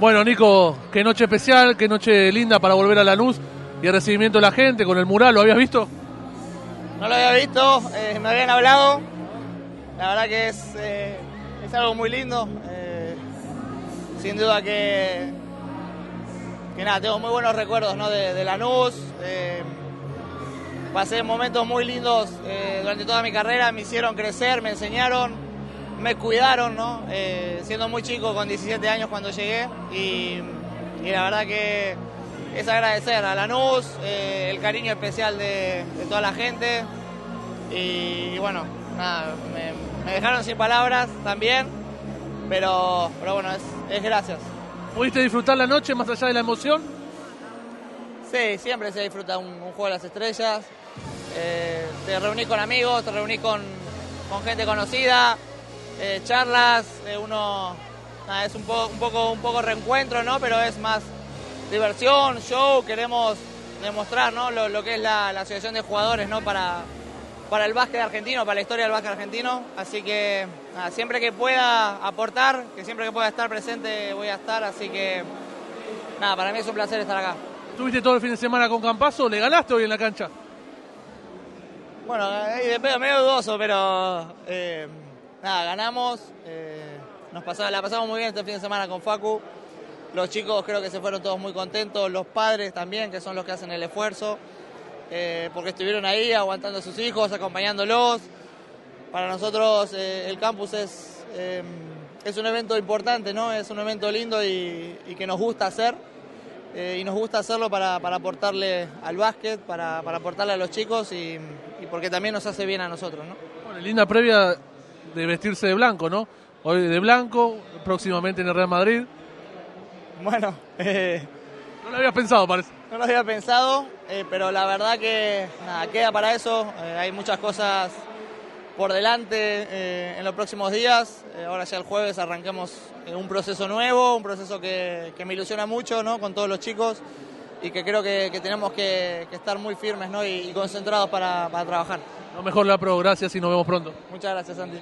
Bueno, Nico, qué noche especial, qué noche linda para volver a Lanús y el recibimiento de la gente con el mural, ¿lo habías visto? No lo había visto, eh, me habían hablado. La verdad que es, eh, es algo muy lindo. eh, sin duda que, que nada, tengo muy buenos recuerdos ¿no? de, de Lanús. eh, pasé momentos muy lindos eh, durante toda mi carrera, me hicieron crecer, me enseñaron, me cuidaron, ¿no? Eh, siendo muy chico, con 17 años cuando llegué. Y, y la verdad que es agradecer a Lanús, eh, el cariño especial de, de toda la gente. Y, y bueno, nada, me, me dejaron sin palabras también, pero, pero bueno, es, es gracias. ¿Pudiste disfrutar la noche más allá de la emoción? Sí, siempre se disfruta un, un juego de las estrellas. Eh, te reunís con amigos, te reunís con, con gente conocida, eh, charlas, eh, uno nada, es un, po- un poco un poco reencuentro, ¿no? Pero es más diversión, show, queremos demostrar ¿no? lo, lo que es la, la asociación de jugadores ¿no? para, para el básquet argentino, para la historia del básquet argentino. Así que nada, siempre que pueda aportar, que siempre que pueda estar presente voy a estar, así que nada, para mí es un placer estar acá. ¿Tuviste todo el fin de semana con Campazo? ¿Le ganaste hoy en la cancha? Bueno, pedo medio dudoso, pero eh, nada, ganamos. eh, nos pasaba, la pasamos muy bien este fin de semana con Facu. Los chicos creo que se fueron todos muy contentos, los padres también, que son los que hacen el esfuerzo, eh, porque estuvieron ahí aguantando a sus hijos, acompañándolos. Para nosotros eh, el campus es, eh, es un evento importante, ¿no? Es un evento lindo y, y que nos gusta hacer. Eh, y nos gusta hacerlo para, para aportarle al básquet, para, para aportarle a los chicos y, y porque también nos hace bien a nosotros, ¿no? Bueno, linda previa de vestirse de blanco, ¿no? Hoy de blanco, próximamente en el Real Madrid. Bueno, eh, No lo habías pensado, parece. no lo había pensado, eh, pero la verdad que nada, queda para eso. Eh, hay muchas cosas por delante en los próximos días. Ahora ya el jueves arranquemos eh, un proceso nuevo, un proceso que, que me ilusiona mucho ¿no? con todos los chicos y que creo que, que tenemos que, que estar muy firmes ¿no? y, y concentrados para, para trabajar. Lo mejor la pro, gracias y nos vemos pronto. Muchas gracias, Santi.